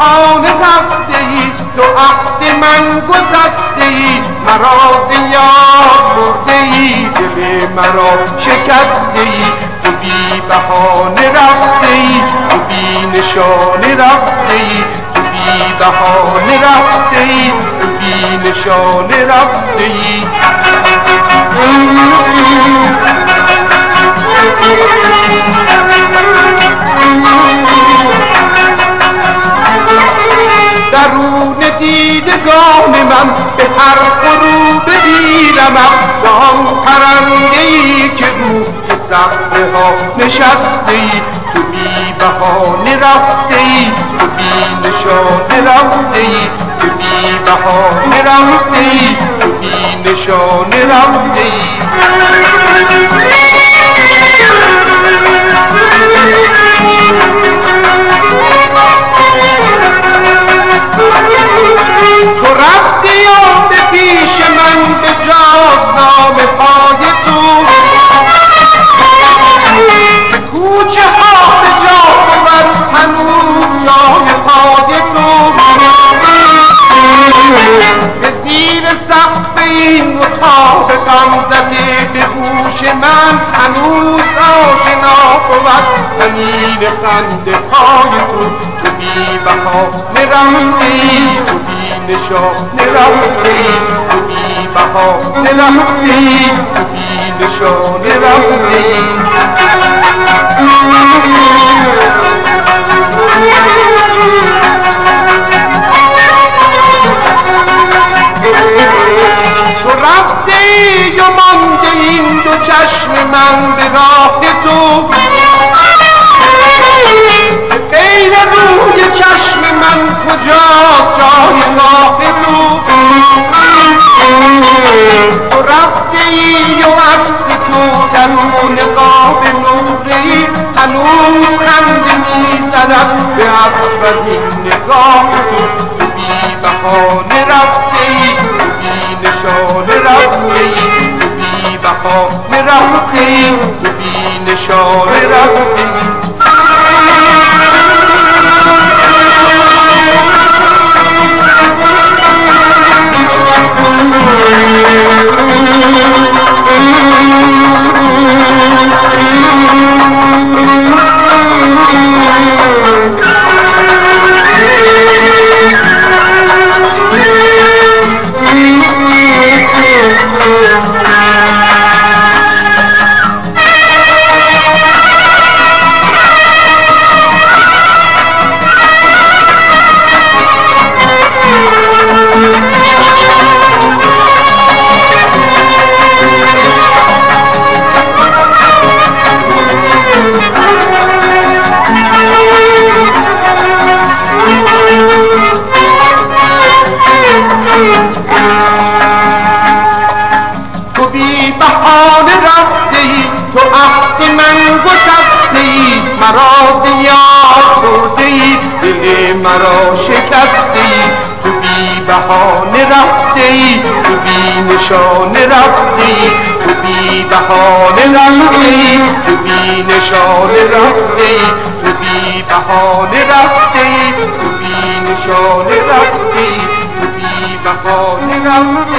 خانه رفته ای دو عقد من گذسته ای مرا زیاد برده ای دل مرا شکسته ای تو بی بهانه رفته ای تو بی نشانه رفته ای تو بی بهانه رفته ای تو بی نشانه رفته ای دیدمم دام پرنده ای که رو به ها نشسته ای تو بی بهانه رفته ای تو بی نشانه رفته ای تو بی بهانه رفته ای تو بی نشانه رفته ای. اتاق غم زده به گوش من هنوز آشنا بود. زمین خنده پای تو تو بی بها نرفتی تو بی نشان نرفتی تو بی بها نرفتی تو بی نشان نرفتی و عکس تو درون قاب نوری هنوز خنده می‌زند به این نگاه تو بی بهانه رفتی تو بی نشانه رفتی تو بی بهانه رفتی تو بی نشانه رفتی تو مرا شکسته ای تو بی بهانه رفته ای تو بی نشانه رفته ای تو بی بهانه رفته ای تو بی نشانه رفته ای تو بی بهانه رفته ای تو بی نشانه رفته ای تو بی بهانه رفته